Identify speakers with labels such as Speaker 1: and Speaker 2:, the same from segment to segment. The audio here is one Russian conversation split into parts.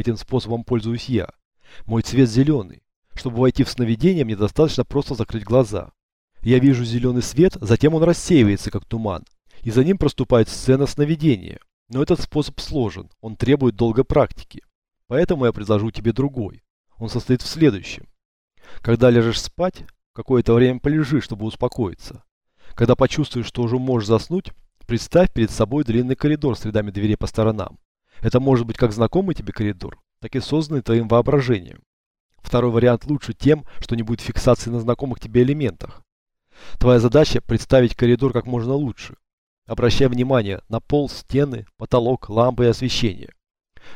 Speaker 1: Этим способом пользуюсь я. Мой цвет зеленый. Чтобы войти в сновидение, мне достаточно просто закрыть глаза. Я вижу зеленый свет, затем он рассеивается, как туман, и за ним проступает сцена сновидения. Но этот способ сложен, он требует долгой практики. Поэтому я предложу тебе другой. Он состоит в следующем. Когда ляжешь спать, какое-то время полежи, чтобы успокоиться. Когда почувствуешь, что уже можешь заснуть, представь перед собой длинный коридор с рядами дверей по сторонам. Это может быть как знакомый тебе коридор, так и созданный твоим воображением. Второй вариант лучше тем, что не будет фиксации на знакомых тебе элементах. Твоя задача представить коридор как можно лучше. Обращай внимание на пол, стены, потолок, лампы и освещение.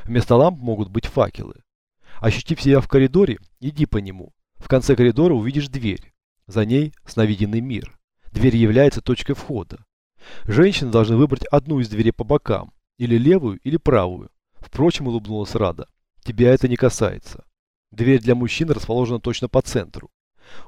Speaker 1: Вместо ламп могут быть факелы. Ощутив себя в коридоре, иди по нему. В конце коридора увидишь дверь. За ней сновиденный мир. Дверь является точкой входа. Женщины должны выбрать одну из дверей по бокам, или левую, или правую. Впрочем, улыбнулась Рада. Тебя это не касается. Дверь для мужчин расположена точно по центру.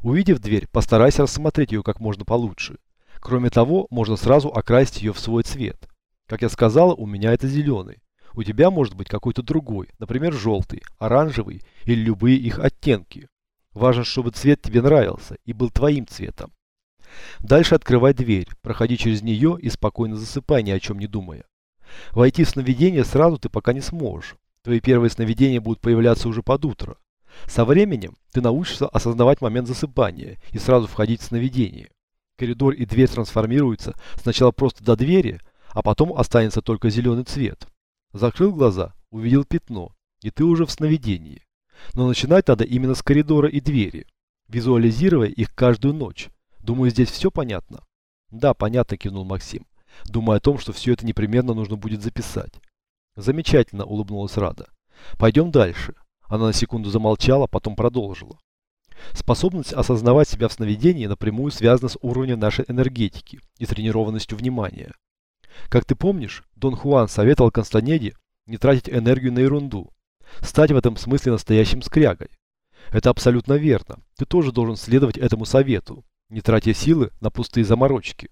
Speaker 1: Увидев дверь, постарайся рассмотреть ее как можно получше. Кроме того, можно сразу окрасить ее в свой цвет. Как я сказала, у меня это зеленый. У тебя может быть какой-то другой, например, желтый, оранжевый или любые их оттенки. Важно, чтобы цвет тебе нравился и был твоим цветом. Дальше открывай дверь, проходи через нее и спокойно засыпай, ни о чем не думая. Войти в сновидение сразу ты пока не сможешь. Твои первые сновидения будут появляться уже под утро. Со временем ты научишься осознавать момент засыпания и сразу входить в сновидение. Коридор и дверь трансформируются сначала просто до двери, а потом останется только зеленый цвет. Закрыл глаза, увидел пятно, и ты уже в сновидении. Но начинать надо именно с коридора и двери, визуализируя их каждую ночь. Думаю, здесь все понятно? Да, понятно, кивнул Максим, думая о том, что все это непременно нужно будет записать. Замечательно, улыбнулась Рада. Пойдем дальше. Она на секунду замолчала, потом продолжила. Способность осознавать себя в сновидении напрямую связана с уровнем нашей энергетики и тренированностью внимания. Как ты помнишь, Дон Хуан советовал Констанеде не тратить энергию на ерунду, стать в этом смысле настоящим скрягой. Это абсолютно верно. Ты тоже должен следовать этому совету, не тратя силы на пустые заморочки.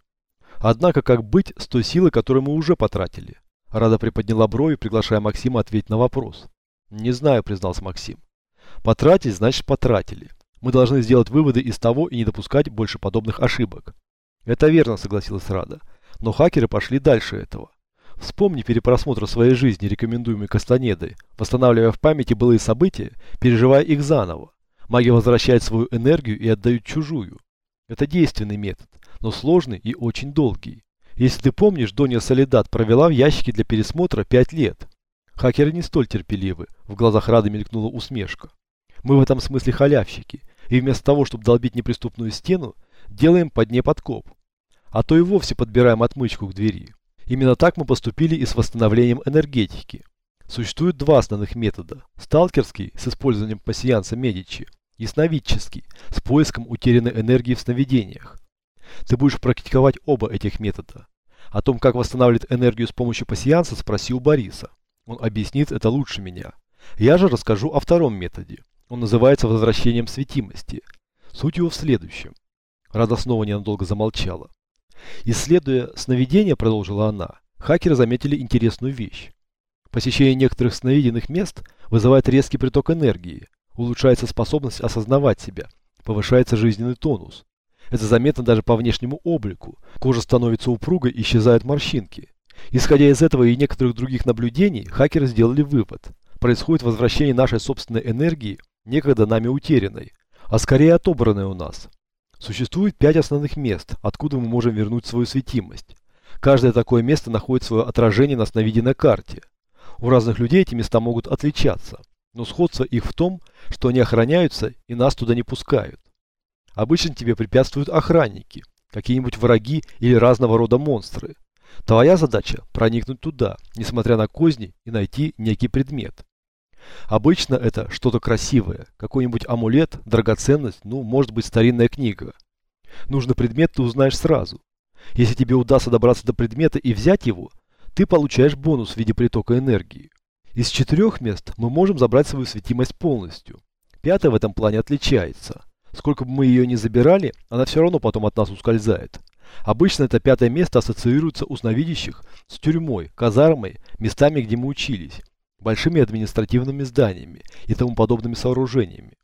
Speaker 1: Однако, как быть с той силой, которую мы уже потратили? Рада приподняла брови, приглашая Максима ответить на вопрос. Не знаю, признался Максим. Потратить, значит потратили. Мы должны сделать выводы из того и не допускать больше подобных ошибок. Это верно, согласилась Рада. Но хакеры пошли дальше этого. Вспомни перепросмотр своей жизни, рекомендуемый Кастанедой, восстанавливая в памяти былые события, переживая их заново. Маги возвращают свою энергию и отдают чужую. Это действенный метод, но сложный и очень долгий. Если ты помнишь, Донья Солидат провела в ящике для пересмотра 5 лет. Хакеры не столь терпеливы, в глазах Рады мелькнула усмешка. Мы в этом смысле халявщики, и вместо того, чтобы долбить неприступную стену, делаем под ней подкоп. А то и вовсе подбираем отмычку к двери. Именно так мы поступили и с восстановлением энергетики. Существует два основных метода. Сталкерский с использованием пассианса Медичи и сновидческий с поиском утерянной энергии в сновидениях. Ты будешь практиковать оба этих метода. О том, как восстанавливать энергию с помощью пассианса, спроси у Бориса. Он объяснит это лучше меня. Я же расскажу о втором методе. Он называется возвращением светимости. Суть его в следующем. Рада снова ненадолго замолчала. Исследуя сновидения, продолжила она, хакеры заметили интересную вещь. Посещение некоторых сновиденных мест вызывает резкий приток энергии, улучшается способность осознавать себя, повышается жизненный тонус. Это заметно даже по внешнему облику. Кожа становится упругой, исчезают морщинки. Исходя из этого и некоторых других наблюдений, хакеры сделали вывод. Происходит возвращение нашей собственной энергии, некогда нами утерянной, а скорее отобранной у нас. Существует пять основных мест, откуда мы можем вернуть свою светимость. Каждое такое место находит свое отражение на сновиденной карте. У разных людей эти места могут отличаться, но сходство их в том, что они охраняются и нас туда не пускают. Обычно тебе препятствуют охранники, какие-нибудь враги или разного рода монстры. Твоя задача – проникнуть туда, несмотря на козни, и найти некий предмет. Обычно это что-то красивое, какой-нибудь амулет, драгоценность, ну, может быть, старинная книга. Нужный предмет ты узнаешь сразу. Если тебе удастся добраться до предмета и взять его, ты получаешь бонус в виде притока энергии. Из четырех мест мы можем забрать свою светимость полностью. Пятое в этом плане отличается. Сколько бы мы ее ни забирали, она все равно потом от нас ускользает. Обычно это пятое место ассоциируется у сновидящих с тюрьмой, казармой, местами, где мы учились. большими административными зданиями и тому подобными сооружениями.